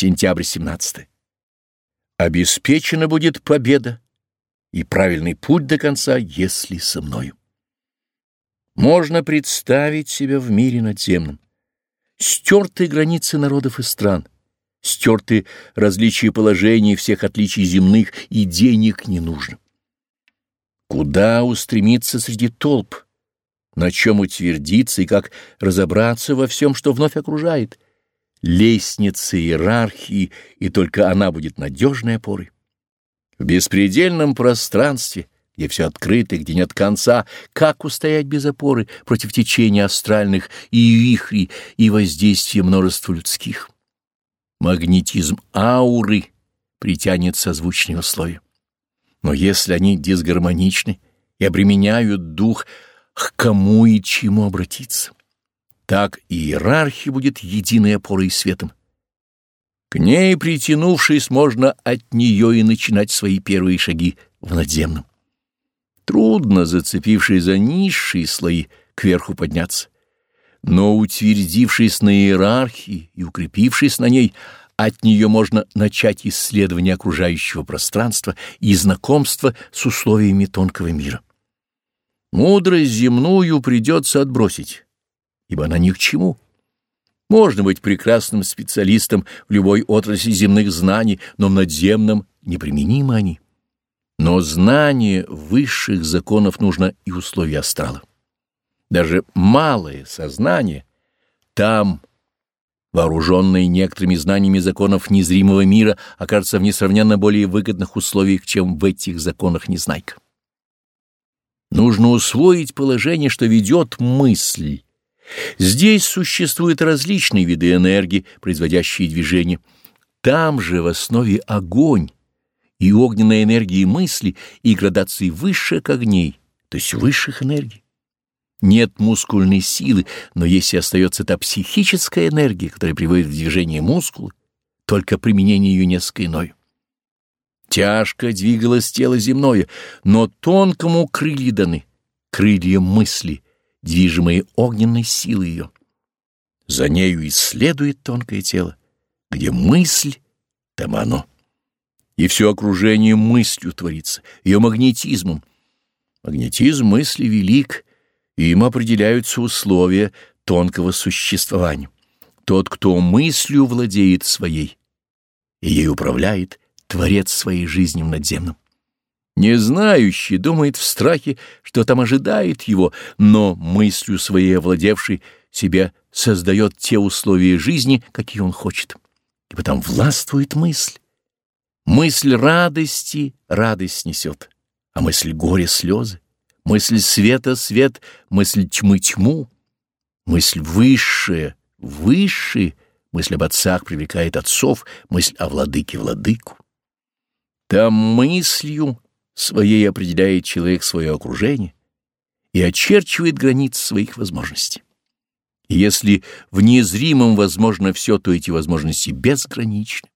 Сентябрь 17. Обеспечена будет победа и правильный путь до конца, если со мною. Можно представить себя в мире надземном. Стерты границы народов и стран, стерты различия положений всех отличий земных, и денег не нужно. Куда устремиться среди толп? На чем утвердиться и как разобраться во всем, что вновь окружает? Лестница иерархии, и только она будет надежной опорой. В беспредельном пространстве, где все открыто, где нет конца, как устоять без опоры против течения астральных и вихрей и воздействия множества людских? Магнетизм ауры притянет созвучные условия. Но если они дисгармоничны и обременяют дух, к кому и чему обратиться? Так иерархия будет единой опорой и светом. К ней притянувшись, можно от нее и начинать свои первые шаги в надземном. Трудно, зацепившись за низшие слои, кверху подняться. Но утвердившись на иерархии и укрепившись на ней, от нее можно начать исследование окружающего пространства и знакомство с условиями тонкого мира. Мудрость земную придется отбросить, ибо она ни к чему. Можно быть прекрасным специалистом в любой отрасли земных знаний, но в надземном неприменимы они. Но знание высших законов нужно и условия астрала. Даже малое сознание там, вооруженное некоторыми знаниями законов незримого мира, окажется в несравненно более выгодных условиях, чем в этих законах незнайка. Нужно усвоить положение, что ведет мысль, Здесь существуют различные виды энергии, производящие движение. Там же в основе огонь и огненная энергия мысли и градации высших огней, то есть высших энергий. Нет мускульной силы, но если остается та психическая энергия, которая приводит в движение мускулы, только применение ее несколько иное. Тяжко двигалось тело земное, но тонкому крылья даны, крылья мысли — движимые огненной силой ее. За нею исследует тонкое тело, где мысль, там оно. И все окружение мыслью творится, ее магнетизмом. Магнетизм мысли велик, и им определяются условия тонкого существования. Тот, кто мыслью владеет своей, и ей управляет, творец своей жизни в надземном. Не знающий думает в страхе, что там ожидает его, но мыслью своей овладевший себя создает те условия жизни, какие он хочет. И потом властвует мысль. Мысль радости радость несет, а мысль горя — слезы, мысль света — свет, мысль тьмы — тьму, мысль высшая — высшая, мысль об отцах привлекает отцов, мысль о владыке — владыку. Там мыслью своей определяет человек свое окружение и очерчивает границы своих возможностей. И если в незримом возможно все, то эти возможности безграничны.